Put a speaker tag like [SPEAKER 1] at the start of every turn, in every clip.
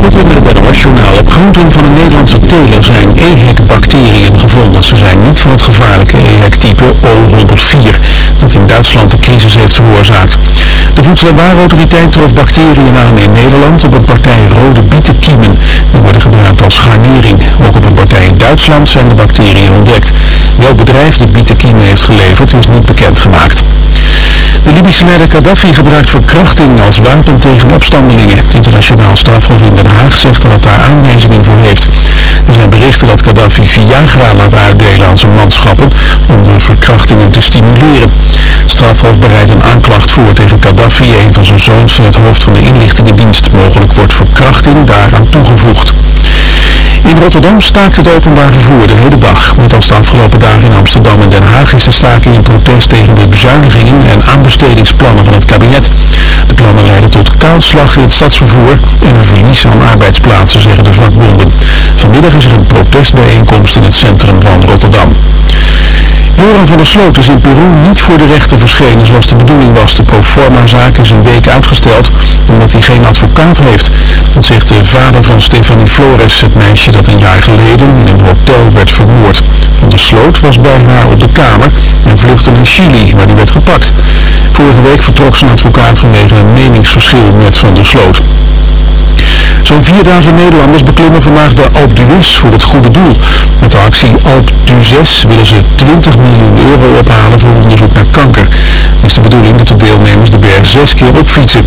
[SPEAKER 1] Op groenten van een Nederlandse teler zijn EHEC-bacteriën gevonden. Ze zijn niet van het gevaarlijke EHEC-type O104, dat in Duitsland de crisis heeft veroorzaakt. De Voedsel- en Warenautoriteit trof bacteriën aan in Nederland op een partij rode bietenkiemen. Die worden gebruikt als garnering. Ook op een partij in Duitsland zijn de bacteriën ontdekt. Welk bedrijf de bietenkiemen heeft geleverd is niet bekendgemaakt. De Libische leider Gaddafi gebruikt verkrachting als wapen tegen opstandelingen. Het internationaal strafhof in Den Haag zegt dat het daar aanwijzingen voor heeft. Er zijn berichten dat Gaddafi Viagra laat uitdelen aan zijn manschappen om de verkrachtingen te stimuleren. Het strafhof bereidt een aanklacht voor tegen Gaddafi, een van zijn zoons en het hoofd van de inlichtingendienst. Mogelijk wordt verkrachting daaraan toegevoegd. In Rotterdam staakt het openbaar vervoer de hele dag. Net als de afgelopen dagen in Amsterdam en Den Haag is de staking in protest tegen de bezuinigingen en aanbestedingsplannen van het kabinet. De plannen leiden tot kaalslag in het stadsvervoer en een verlies aan arbeidsplaatsen, zeggen de vakbonden. Vanmiddag is er een protestbijeenkomst in het centrum van Rotterdam. Joran van der Sloot is in Peru niet voor de rechter verschenen zoals de bedoeling was. De proforma-zaak is een week uitgesteld omdat hij geen advocaat heeft. Dat zegt de vader van Stefanie Flores, het meisje dat een jaar geleden in een hotel werd vermoord. Van der Sloot was bij haar op de kamer en vluchtte naar Chili, waar hij werd gepakt. Vorige week vertrok zijn advocaat vanwege een meningsverschil met Van der Sloot. Zo'n 4000 Nederlanders beklimmen vandaag de Alpe d'Huez voor het goede doel. Met de actie Alpe d'Huez willen ze 20 miljoen euro ophalen voor onderzoek naar kanker. Het is de bedoeling dat de deelnemers de berg zes keer opfietsen.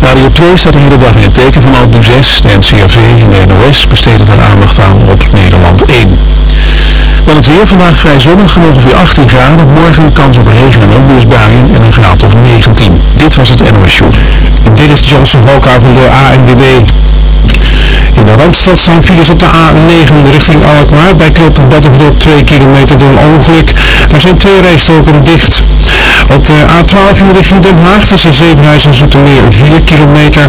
[SPEAKER 1] Radio 2 staat de hele dag in het teken van Alpe d'Huez. De NCRV en de NOS besteden daar aandacht aan op Nederland 1. Dan het weer vandaag vrij zonnig en ongeveer 18 graden. Morgen kans op regen en onweersbuien en een graad of 19. Dit was het NOS Show.
[SPEAKER 2] Dit is Johnson Hoka van de ANWB. In de Randstad staan files op de A9 richting Alkmaar. Bij knooppunt Baddenbroek 2 kilometer door een ongeluk. Er zijn twee rijstroken dicht. Op de A12 in de richting Den Haag tussen Zevenhuis en Zoetermeer 4 kilometer.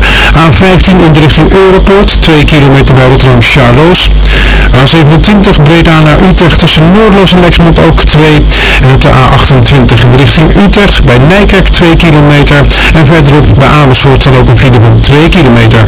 [SPEAKER 2] A15 in de richting Europoort 2 kilometer bij Rotterdam Charloes. A27 Breda naar Utrecht tussen Noordloos en Lexmond ook 2. En op de A28 in de richting Utrecht bij Nijkerk 2 kilometer. En verderop bij Amersfoort dan ook een file van 2 kilometer.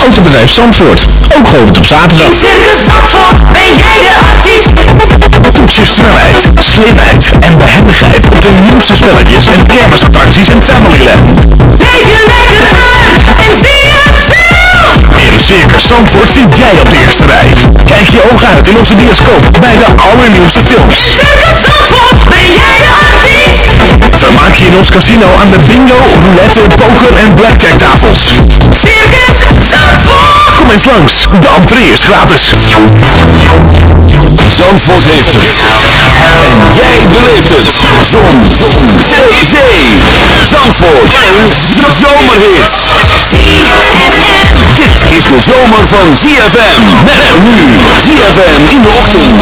[SPEAKER 3] Autobedrijf Zandvoort, ook geopend op zaterdag. Toets je snelheid, slimheid en behendigheid op de nieuwste spelletjes en kermisattracties en Familyland. In Circus Zandvoort zit jij op de eerste rij. Kijk je ogen uit in onze bioscoop bij de allernieuwste films. Vermaak je in ons casino aan de bingo, roulette, poker en blackjack tafels. Kom eens langs, de entree is gratis. Zandvoort heeft het. En jij beleeft het. Zon. Zee. Zee. Zandvoort. En zomerhit. Dit is de zomer van ZFM. Met nu. ZFM in de ochtend.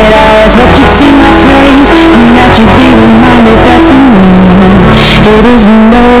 [SPEAKER 3] It is no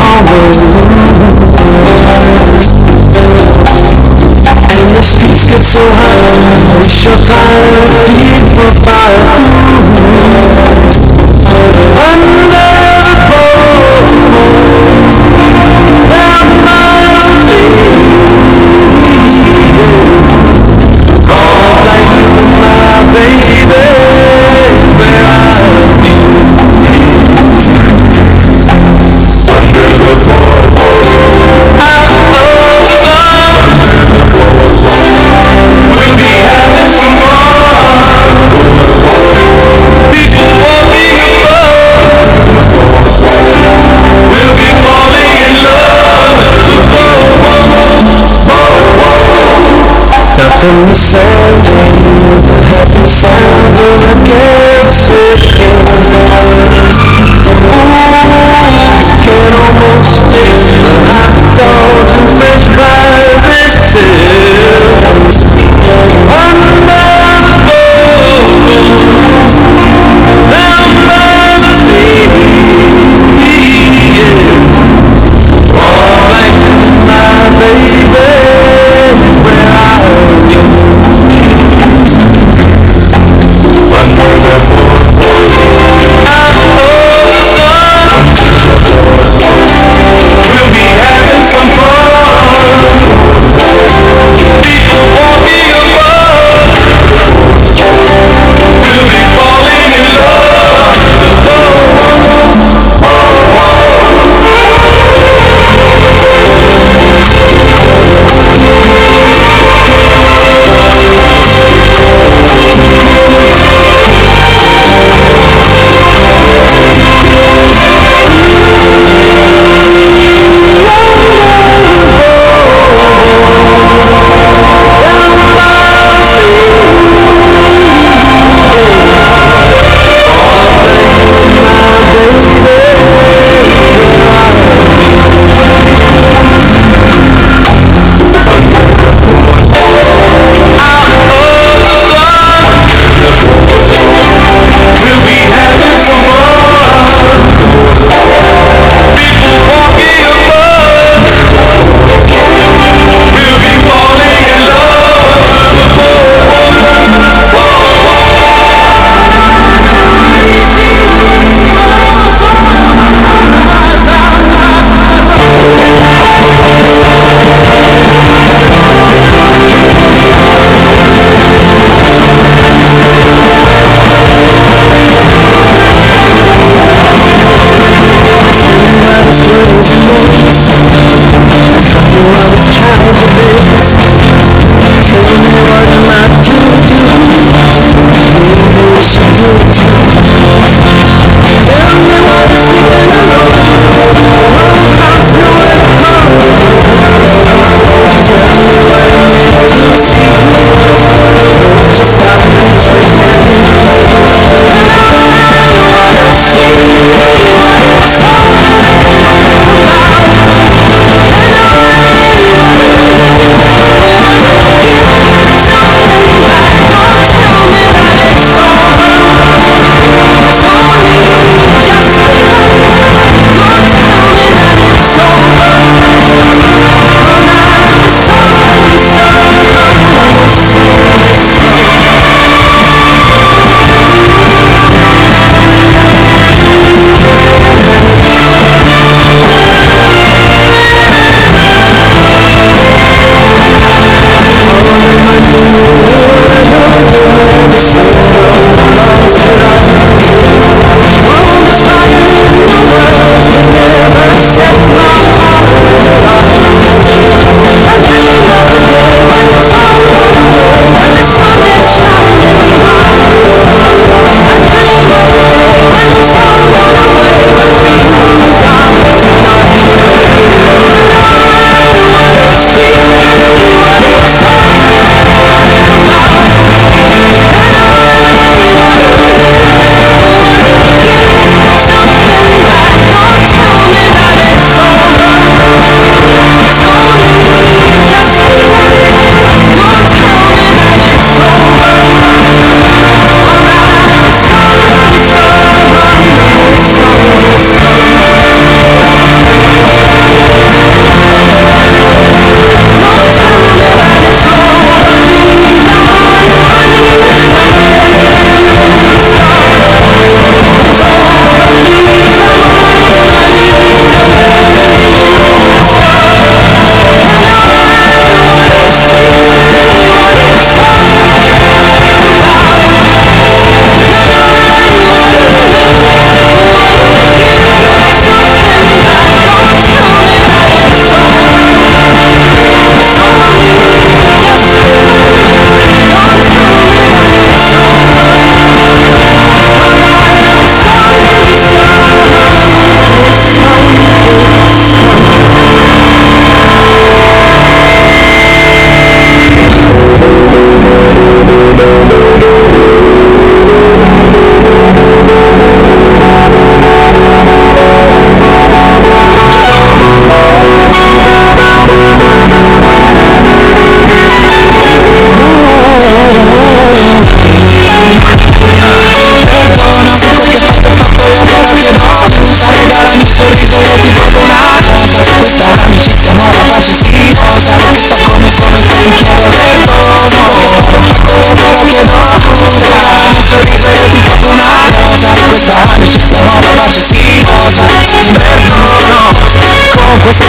[SPEAKER 3] And the streets get so hot, wish your car would fire. From the sound of the happy sound of a girl sitting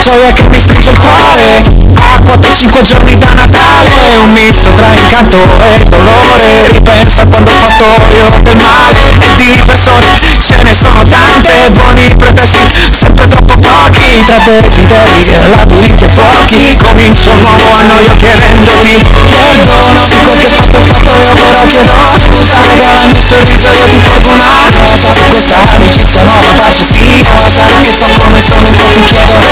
[SPEAKER 4] gioia che mi stringe il cuore A 4-5 giorni da Natale. Un misto tra incanto e dolore. Ripensa quando ho fatto io del male. E di persone, ce ne sono tante. Buoni pretesti, sempre troppo pochi. Tra desideri, e labirinti e fuochi. Comincio Cominciano a noia chiedendomi Perdono se non sei stato tutto Ora che voglio sai Dammi il sorriso di tutto male Lascia stare, se no parti via Lasciami come sono io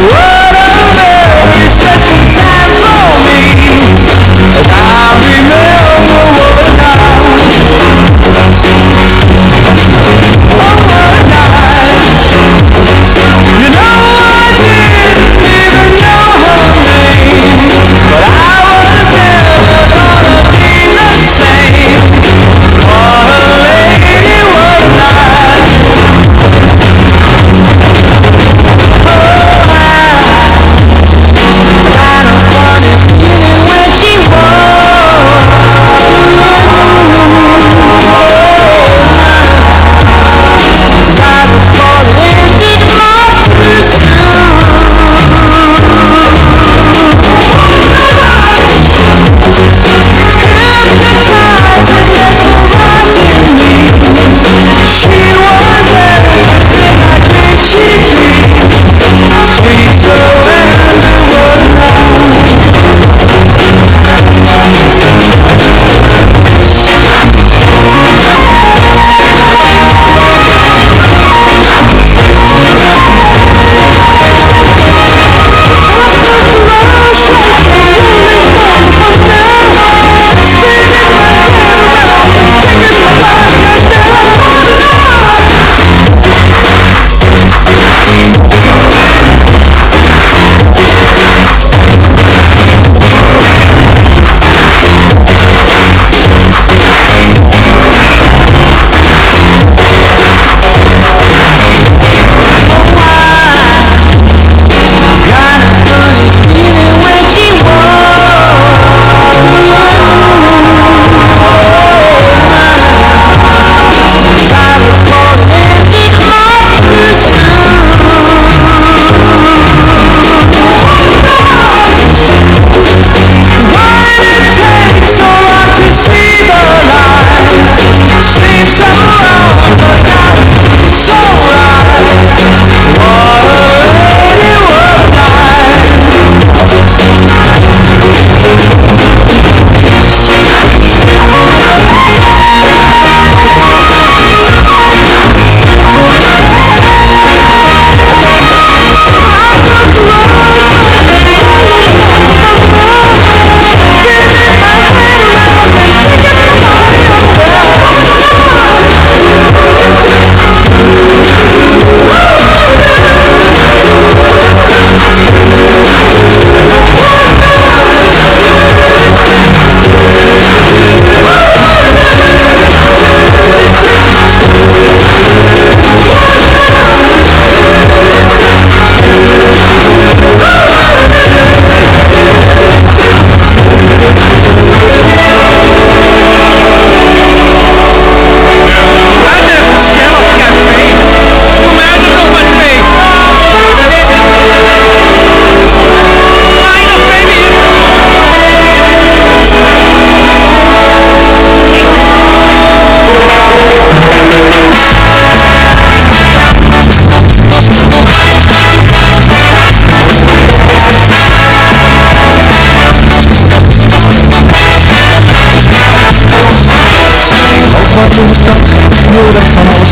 [SPEAKER 4] Whoa! Thank you.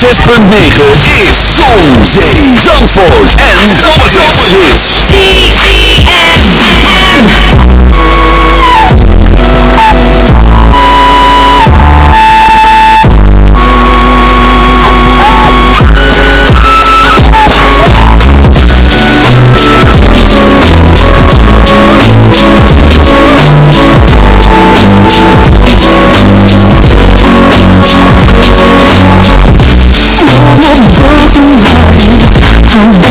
[SPEAKER 4] different mixes. Soul in Zandvoort. En
[SPEAKER 3] Zomerhits. and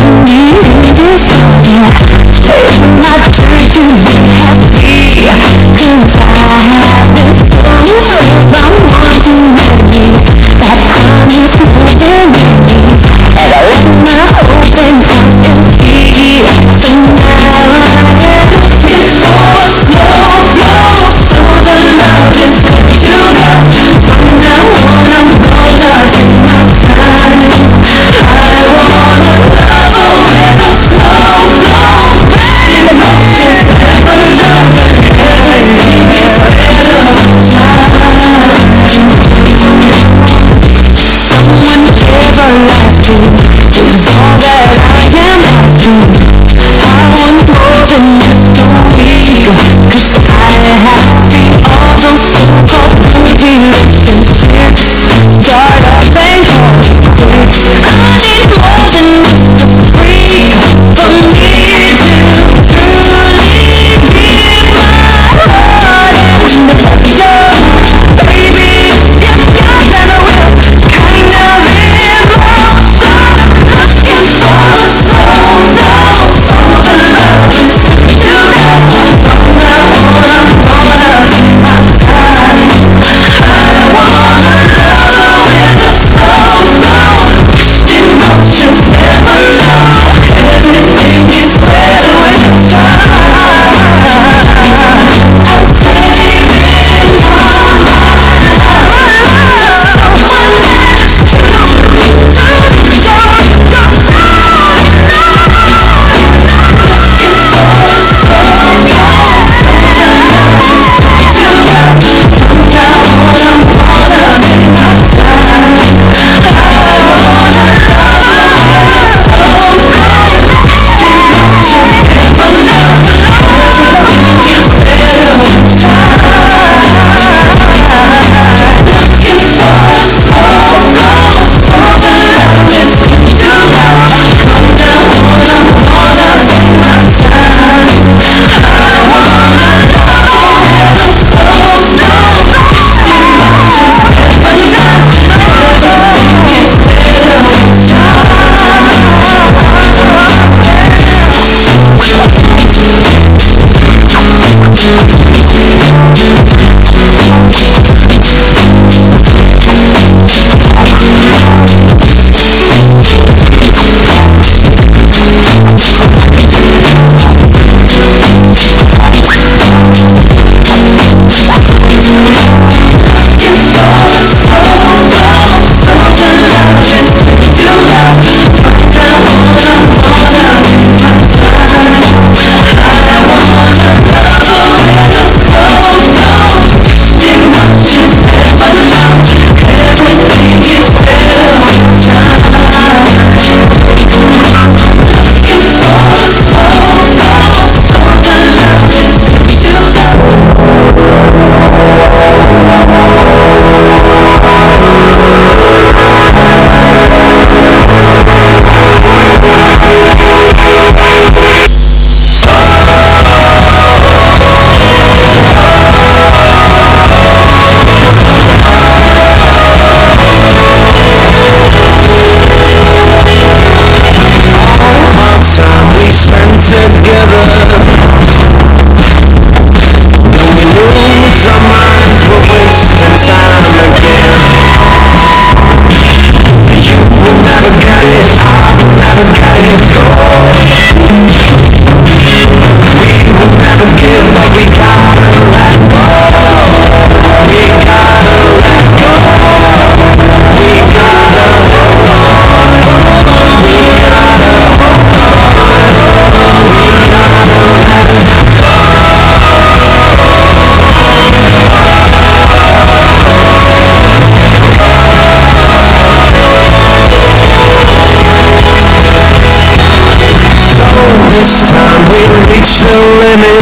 [SPEAKER 3] limit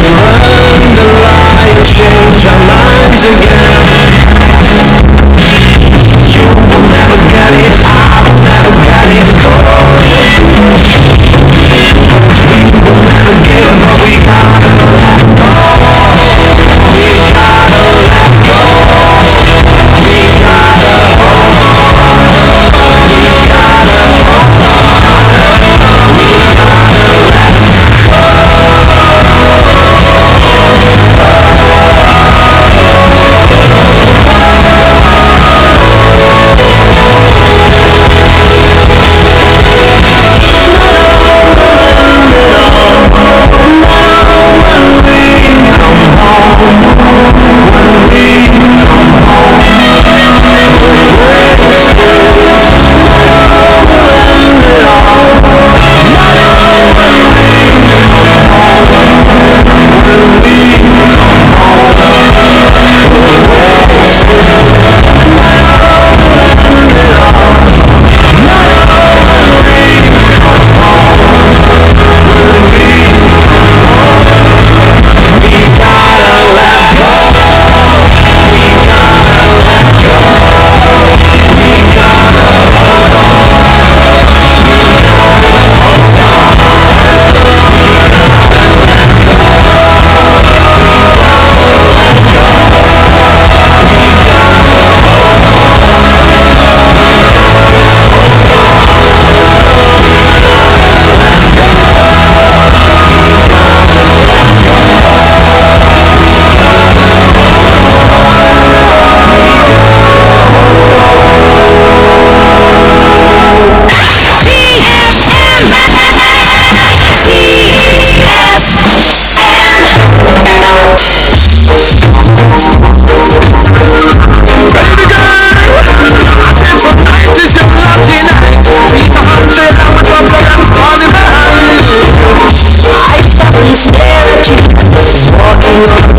[SPEAKER 3] Run the light, change our minds again you.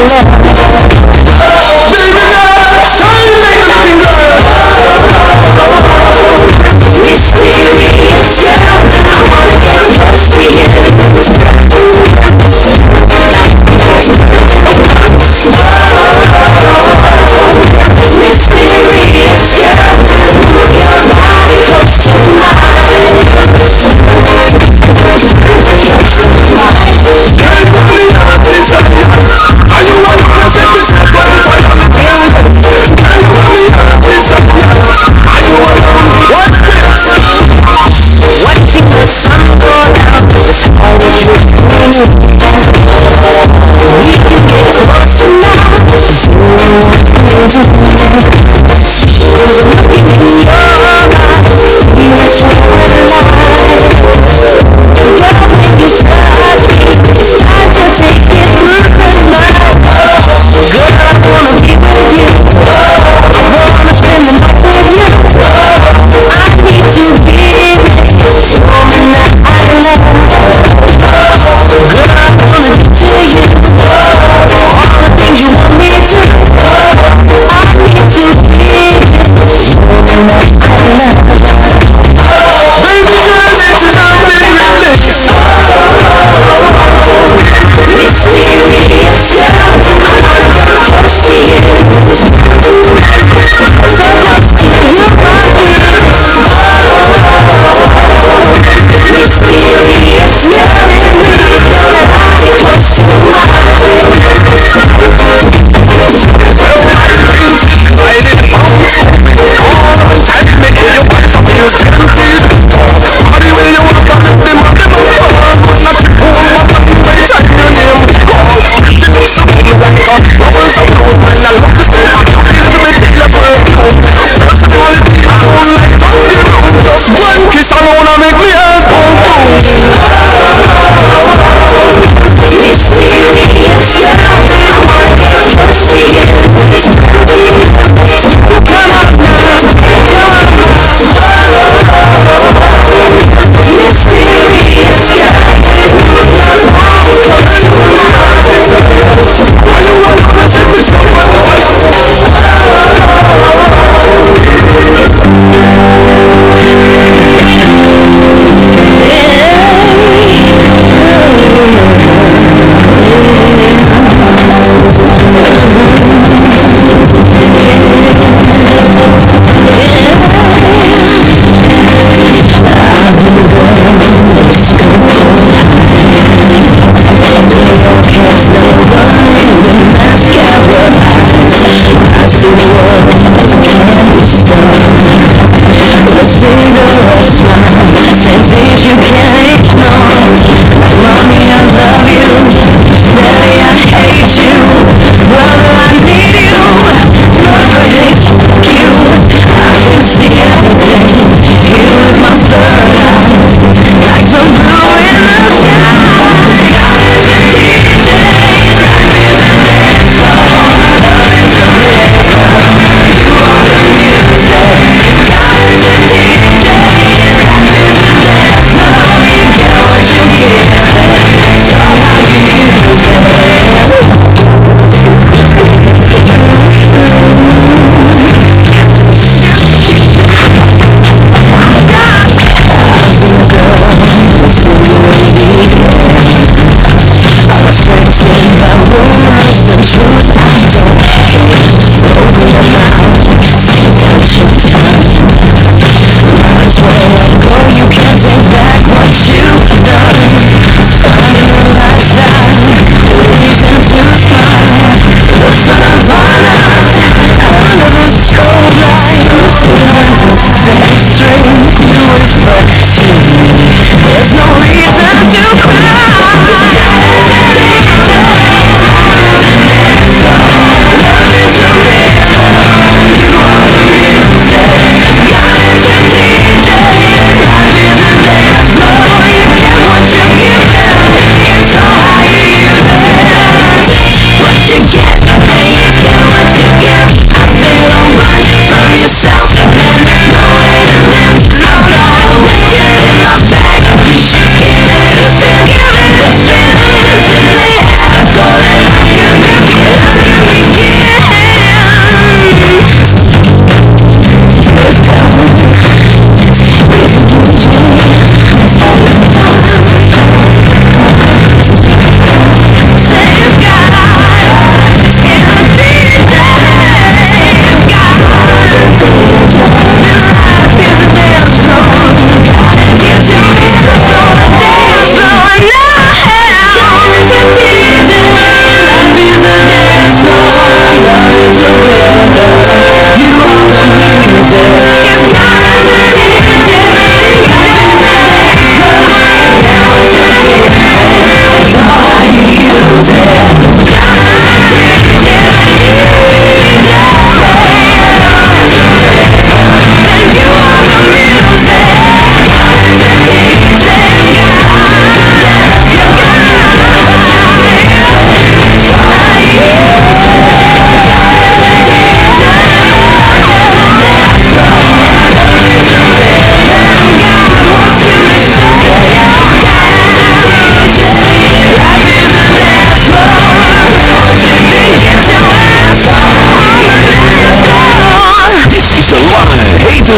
[SPEAKER 3] చూడాలి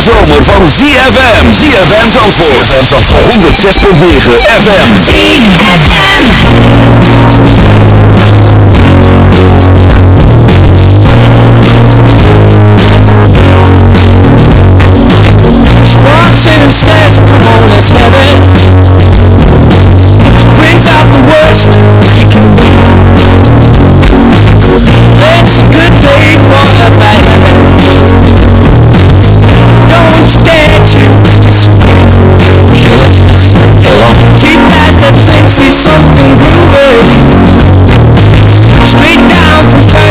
[SPEAKER 3] zomer van ZFM. ZFM Zandvoort. Op 106.9 FM.
[SPEAKER 4] Watson says, come on, let's have it. Brings out the worst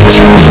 [SPEAKER 4] you.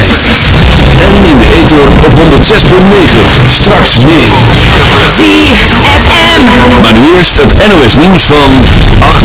[SPEAKER 5] En in de ether op 106.9. Straks meer.
[SPEAKER 3] ZFM.
[SPEAKER 5] Maar nu eerst het NOS nieuws van 8